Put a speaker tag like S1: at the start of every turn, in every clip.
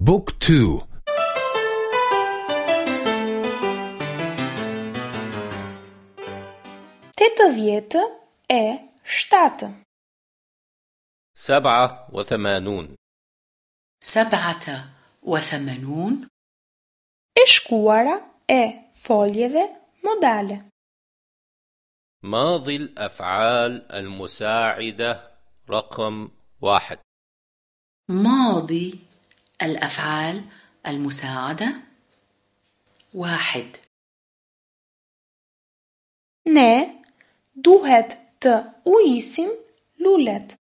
S1: بوك تو
S2: تيتا vjetë e shtatë.
S3: سبعة وثمانون
S4: سبعة وثمانون
S2: shkuara e foljeve modale.
S3: ماضي الأفعال المساعدة رقم واحد
S4: ماضي الأفعال المساعدة. واحد.
S2: Ne duhet të uisim lulet.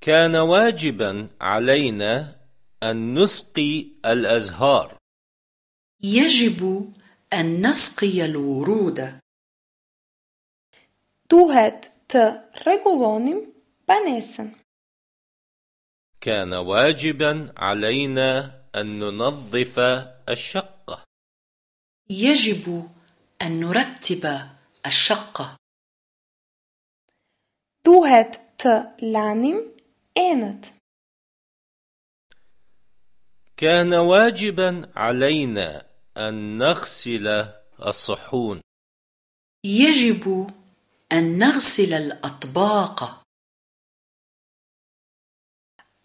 S3: كان واجبا علينا أن نسقي الأزهار.
S4: يجب أن نسقي الورود.
S2: Duhet të rregullonim banesën.
S3: كان واجبا علينا أن ننظف الشقة.
S4: يجب أن نرتب الشقة.
S2: Duhet të lanim enët.
S3: كان واجبا علينا أن نغسل الصحون.
S4: يجب أن نغسل الأطباق.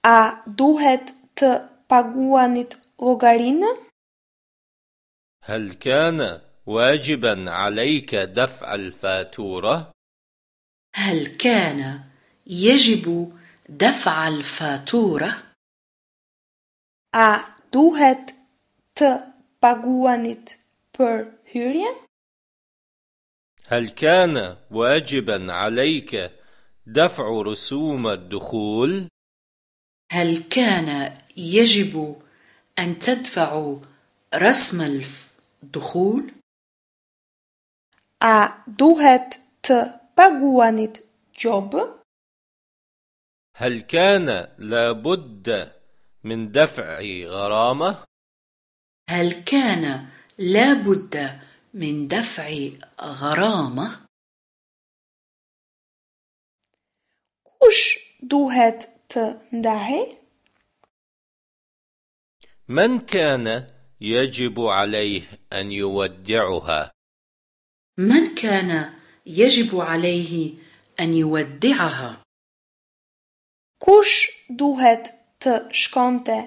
S2: A duhet të paguanit llogarinë?
S3: هل كان واجبا عليك دفع الفاتورة؟
S4: هل كان يجب دفع الفاتورة؟
S2: A duhet të paguanit për hyrjen?
S3: هل كان واجبا عليك دفع رسوم الدخول؟
S4: هل كان يجب أن تدفعوا رسم الدخول؟
S2: A duhet të paguanit gjobë?
S3: هل كان لابد من دفع غرامة؟
S4: هل كان لابد من دفع غرامة؟
S2: Kush duhet të ndahej?
S3: من كان يجب عليه أن يودعها؟
S4: من كان يجب عليه أن يودعها؟
S2: Duhet të shkonte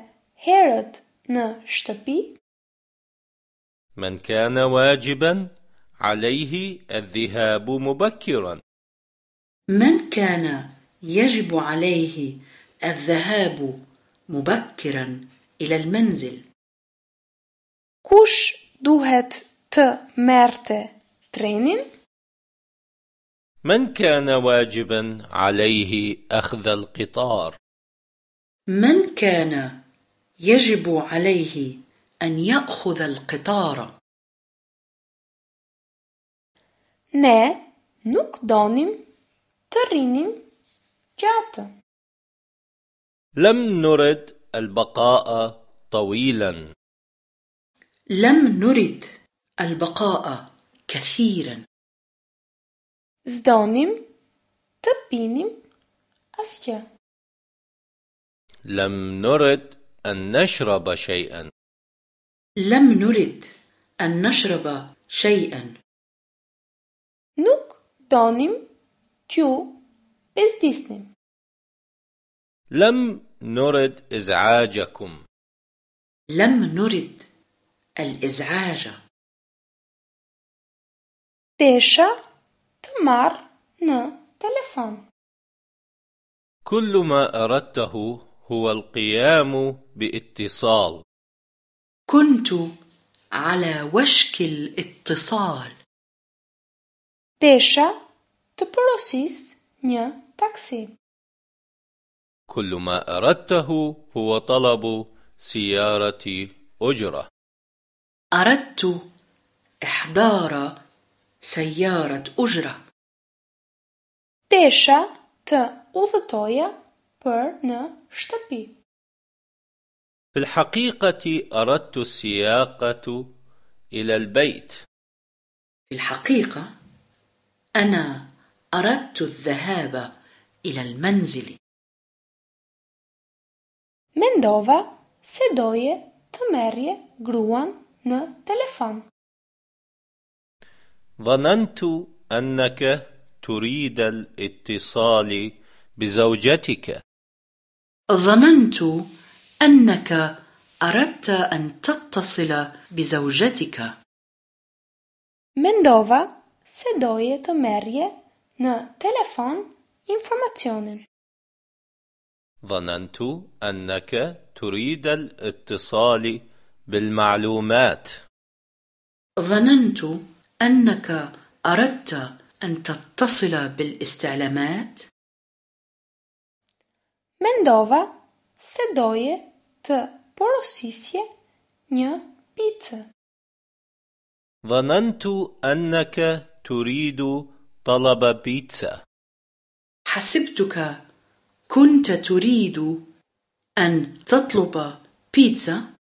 S2: herët në shtëpi?
S3: من كان واجبا عليه الذهاب مبكرا
S4: من كان يجب عليه الذهاب مبكرا إلى المنزل؟
S2: Kush duhet të merrte trenin?
S3: من كان واجبا عليه أخذ القطار
S4: من كان يجب عليه أن يأخذ القطار؟
S2: Ne nuk donim të rinim gjatë.
S3: لم نرد البقاء طويلا
S4: لم نرد البقاء كثيرا
S2: të pinim asgjë.
S3: لم نرد أن نشرب شيئا
S4: لم نرد أن نشرب شيئا
S2: Nuk donim t'ju bezdisnim.
S3: لم نرد إزعاجكم
S4: لم نرد الإزعاج
S2: të marr në telefon.
S3: كل ما أردته هو القيام باتصال
S4: كنت على وشك الاتصال
S2: të porosis një taksi.
S3: كل ما أردته هو طلب سيارة أجرة.
S4: أردت إحضار سيارة أجرة.
S2: Desha të udhëtoja për në shtëpi.
S3: في الحقيقة أردت السياقة إلى البيت.
S4: في الحقيقة أنا أردت الذهاب إلى المنزل.
S2: Mendova se doje të merrje gruan në telefon.
S3: ظننت أنك تريد الاتصال بزوجتك
S4: ظننت أنك أردت أن تتصل بزوجتك
S2: Mendova se doje të merrje në telefon informacionin.
S3: ظننت أنك تريد الاتصال بالمعلومات.
S4: ظننت أنك أردت أن تتصل بالاستعلامات.
S2: Mendova se doje të porosisje një picë.
S3: ظننت أنك تريد طلب بيتزا.
S4: حسبتك كنت تريد أن تطلب بيتزا؟